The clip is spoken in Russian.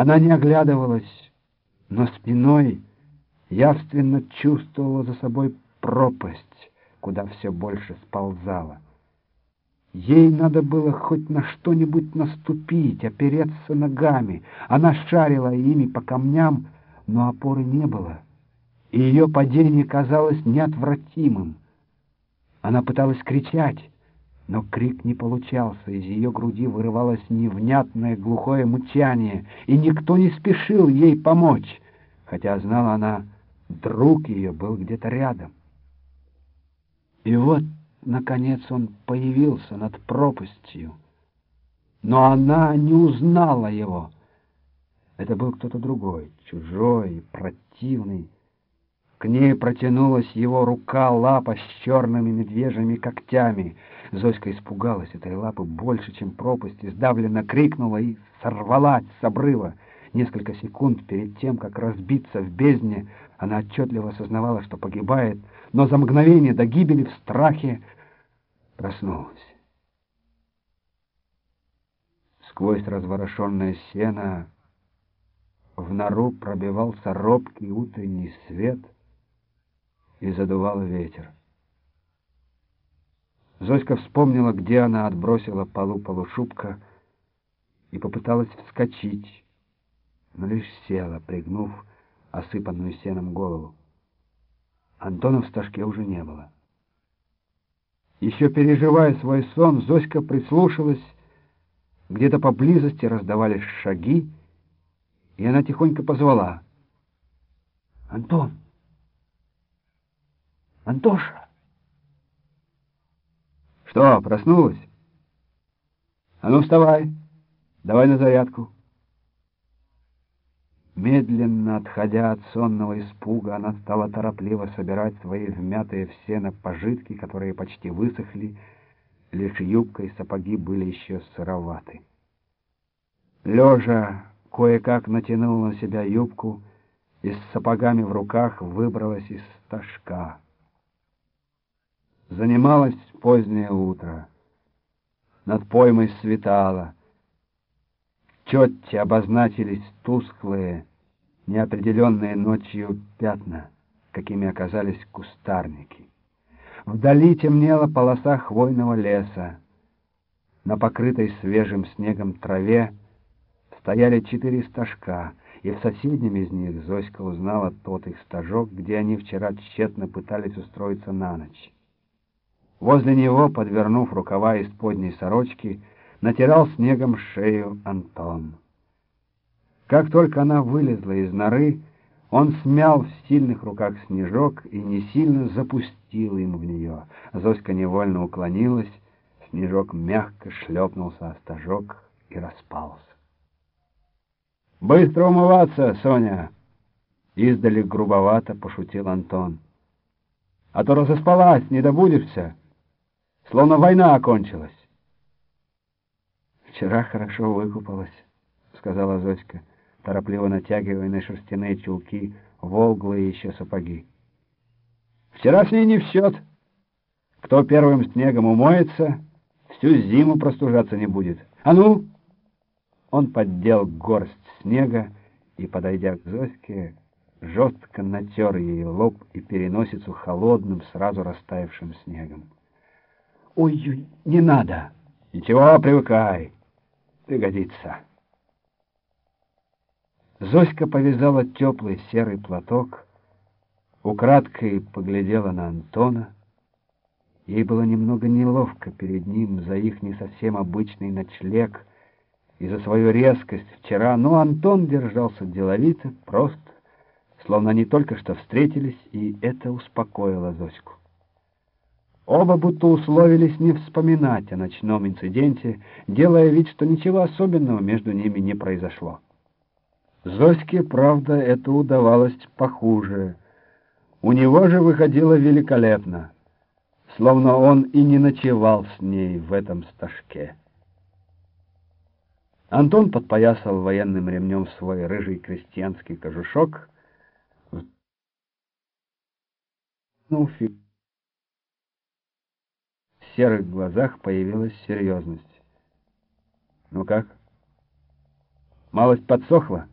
Она не оглядывалась, но спиной явственно чувствовала за собой пропасть, куда все больше сползала. Ей надо было хоть на что-нибудь наступить, опереться ногами. Она шарила ими по камням, но опоры не было, и ее падение казалось неотвратимым. Она пыталась кричать, но крик не получался, из ее груди вырывалось невнятное глухое мучание, и никто не спешил ей помочь, хотя знала она, друг ее был где-то рядом. И вот, наконец, он появился над пропастью, но она не узнала его. Это был кто-то другой, чужой, противный, к ней протянулась его рука, лапа с черными медвежьими когтями. Зоська испугалась этой лапы больше, чем пропасть, и сдавленно крикнула и сорвалась с обрыва. Несколько секунд перед тем, как разбиться в бездне, она отчетливо осознавала, что погибает, но за мгновение до гибели в страхе проснулась. Сквозь разворошенное сено в нору пробивался робкий утренний свет — и задувал ветер. Зоська вспомнила, где она отбросила полу полушубка и попыталась вскочить, но лишь села, пригнув осыпанную сеном голову. Антона в стажке уже не было. Еще переживая свой сон, Зоська прислушалась, где-то поблизости раздавались шаги, и она тихонько позвала. «Антон!» Антоша! Что, проснулась? А ну, вставай, давай на зарядку. Медленно отходя от сонного испуга, она стала торопливо собирать свои вмятые в сено пожитки, которые почти высохли, лишь юбка и сапоги были еще сыроваты. Лежа кое-как натянула на себя юбку и с сапогами в руках выбралась из стажка. Занималось позднее утро. Над поймой светало. Четче обозначились тусклые, неопределенные ночью пятна, какими оказались кустарники. Вдали темнела полоса хвойного леса. На покрытой свежим снегом траве стояли четыре стажка, и в соседнем из них Зоська узнала тот их стажок, где они вчера тщетно пытались устроиться на ночь. Возле него, подвернув рукава из подней сорочки, натирал снегом шею Антон. Как только она вылезла из норы, он смял в сильных руках снежок и не сильно запустил им в нее. Зоська невольно уклонилась, снежок мягко шлепнулся о стажок и распался. «Быстро умываться, Соня!» Издали грубовато пошутил Антон. «А то разоспалась, не добудешься!» Словно война окончилась. «Вчера хорошо выкупалась», — сказала Зоська, торопливо натягивая на шерстяные чулки волглые еще сапоги. «Вчера с ней не в счет. Кто первым снегом умоется, всю зиму простужаться не будет. А ну!» Он поддел горсть снега и, подойдя к Зоське, жестко натер ей лоб и переносицу холодным, сразу растаявшим снегом. Ой, не надо. Ничего, привыкай. Пригодится. Зоська повязала теплый серый платок, украдкой поглядела на Антона. Ей было немного неловко перед ним за их не совсем обычный ночлег и за свою резкость вчера, но Антон держался деловито, просто, словно они только что встретились, и это успокоило Зоську. Оба будто условились не вспоминать о ночном инциденте, делая вид, что ничего особенного между ними не произошло. Зоське, правда, это удавалось похуже. У него же выходило великолепно, словно он и не ночевал с ней в этом стажке. Антон подпоясал военным ремнем свой рыжий крестьянский кожушок, ну, фиг серых глазах появилась серьезность. «Ну как?» Малость подсохла?